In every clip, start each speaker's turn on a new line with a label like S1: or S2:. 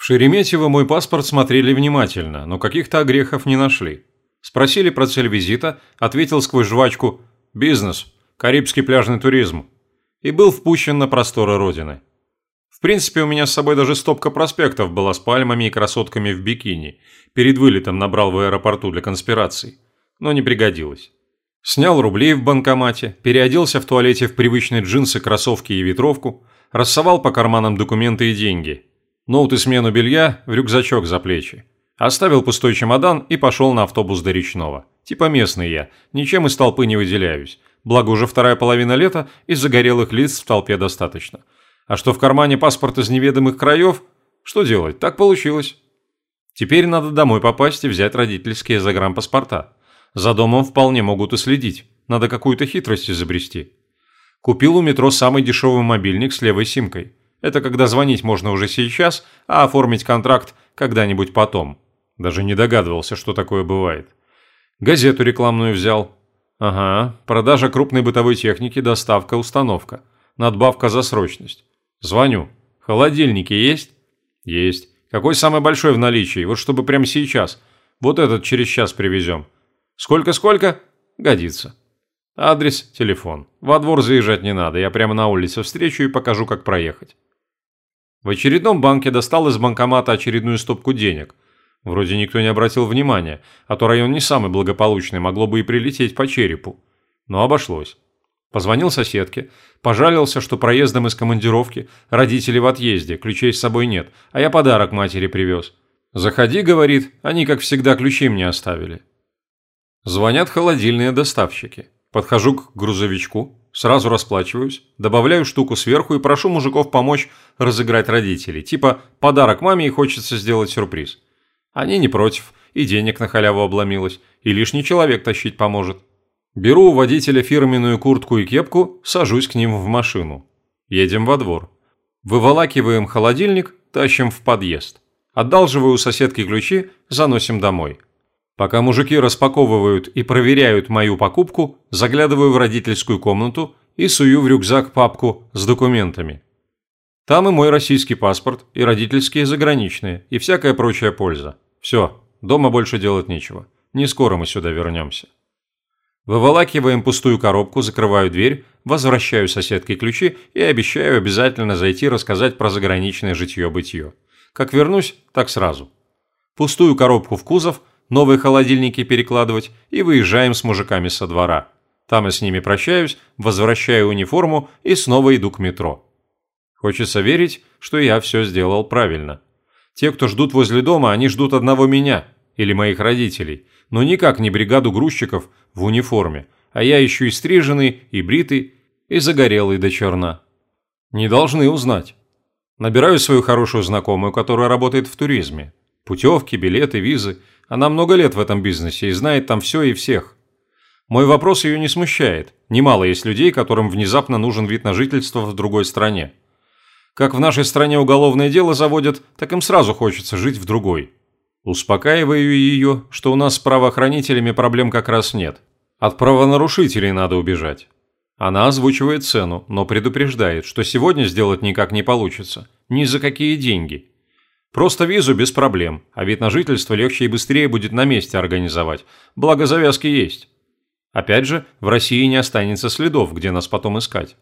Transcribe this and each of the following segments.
S1: В Шереметьево мой паспорт смотрели внимательно, но каких-то огрехов не нашли. Спросили про цель визита, ответил сквозь жвачку «Бизнес, карибский пляжный туризм» и был впущен на просторы Родины. В принципе, у меня с собой даже стопка проспектов была с пальмами и красотками в бикини. Перед вылетом набрал в аэропорту для конспираций. Но не пригодилось. Снял рубли в банкомате, переоделся в туалете в привычные джинсы, кроссовки и ветровку, рассовал по карманам документы и деньги. Ноут и смену белья в рюкзачок за плечи. Оставил пустой чемодан и пошел на автобус до Речного. Типа местный я, ничем из толпы не выделяюсь. Благо уже вторая половина лета и загорелых лиц в толпе достаточно. А что в кармане паспорт из неведомых краев? Что делать? Так получилось. Теперь надо домой попасть и взять родительские загранпаспорта. За домом вполне могут и следить. Надо какую-то хитрость изобрести. Купил у метро самый дешевый мобильник с левой симкой. Это когда звонить можно уже сейчас, а оформить контракт когда-нибудь потом. Даже не догадывался, что такое бывает. Газету рекламную взял. Ага, продажа крупной бытовой техники, доставка, установка. Надбавка за срочность. Звоню. Холодильники есть? Есть. Какой самый большой в наличии? Вот чтобы прямо сейчас. Вот этот через час привезем. Сколько-сколько? Годится. Адрес, телефон. Во двор заезжать не надо, я прямо на улице встречу и покажу, как проехать. В очередном банке достал из банкомата очередную стопку денег. Вроде никто не обратил внимания, а то район не самый благополучный, могло бы и прилететь по черепу. Но обошлось. Позвонил соседке, пожалился, что проездом из командировки, родители в отъезде, ключей с собой нет, а я подарок матери привез. «Заходи», — говорит, они, как всегда, ключи мне оставили. Звонят холодильные доставщики. Подхожу к грузовичку, Сразу расплачиваюсь, добавляю штуку сверху и прошу мужиков помочь разыграть родителей. Типа подарок маме и хочется сделать сюрприз. Они не против, и денег на халяву обломилось, и лишний человек тащить поможет. Беру у водителя фирменную куртку и кепку, сажусь к ним в машину. Едем во двор. Выволакиваем холодильник, тащим в подъезд. Отдалживаю у соседки ключи, заносим домой. Пока мужики распаковывают и проверяют мою покупку, заглядываю в родительскую комнату и сую в рюкзак папку с документами. Там и мой российский паспорт, и родительские заграничные, и всякая прочая польза. Все, дома больше делать нечего. Не скоро мы сюда вернемся. Выволакиваем пустую коробку, закрываю дверь, возвращаю соседке ключи и обещаю обязательно зайти рассказать про заграничное житье-бытие. Как вернусь, так сразу. Пустую коробку в кузов – новые холодильники перекладывать и выезжаем с мужиками со двора. Там я с ними прощаюсь, возвращаю униформу и снова иду к метро. Хочется верить, что я все сделал правильно. Те, кто ждут возле дома, они ждут одного меня или моих родителей, но никак не бригаду грузчиков в униформе, а я еще и стриженный, и бритый, и загорелый до черна. Не должны узнать. Набираю свою хорошую знакомую, которая работает в туризме. Путевки, билеты, визы – она много лет в этом бизнесе и знает там все и всех. Мой вопрос ее не смущает. Немало есть людей, которым внезапно нужен вид на жительство в другой стране. Как в нашей стране уголовное дело заводят, так им сразу хочется жить в другой. Успокаиваю ее, что у нас с правоохранителями проблем как раз нет. От правонарушителей надо убежать. Она озвучивает цену, но предупреждает, что сегодня сделать никак не получится. Ни за какие деньги. Просто визу без проблем, а вид на жительство легче и быстрее будет на месте организовать, благо завязки есть. Опять же, в России не останется следов, где нас потом искать.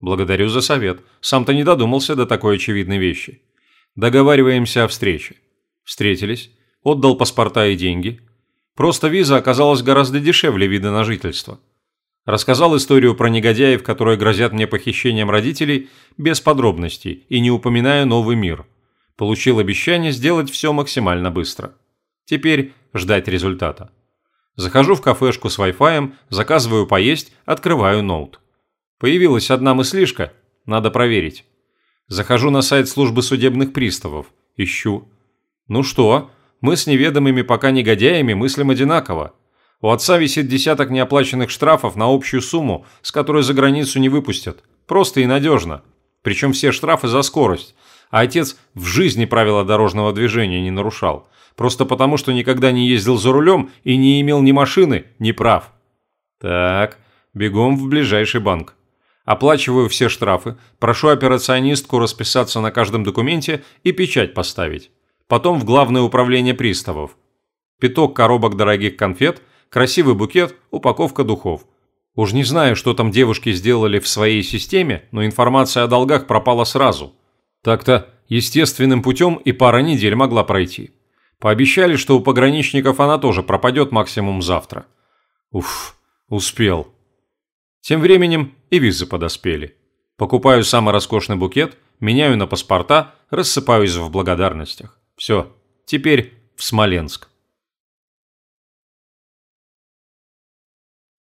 S1: Благодарю за совет, сам-то не додумался до такой очевидной вещи. Договариваемся о встрече. Встретились, отдал паспорта и деньги. Просто виза оказалась гораздо дешевле вида на жительство. Рассказал историю про негодяев, которые грозят мне похищением родителей, без подробностей и не упоминая новый мир – Получил обещание сделать все максимально быстро. Теперь ждать результата. Захожу в кафешку с Wi-Fi, заказываю поесть, открываю ноут. Появилась одна мыслишка, надо проверить. Захожу на сайт службы судебных приставов, ищу. Ну что, мы с неведомыми пока негодяями мыслим одинаково. У отца висит десяток неоплаченных штрафов на общую сумму, с которой за границу не выпустят. Просто и надежно. Причем все штрафы за скорость, а отец в жизни правила дорожного движения не нарушал. Просто потому, что никогда не ездил за рулем и не имел ни машины, ни прав. Так, бегом в ближайший банк. Оплачиваю все штрафы, прошу операционистку расписаться на каждом документе и печать поставить. Потом в главное управление приставов. Пяток коробок дорогих конфет, красивый букет, упаковка духов. Уж не знаю, что там девушки сделали в своей системе, но информация о долгах пропала сразу. Так-то естественным путем и пара недель могла пройти. Пообещали, что у пограничников она тоже пропадет максимум завтра. Уф, успел. Тем временем и визы подоспели. Покупаю самый роскошный букет, меняю на паспорта, рассыпаюсь в благодарностях. Все, теперь в Смоленск.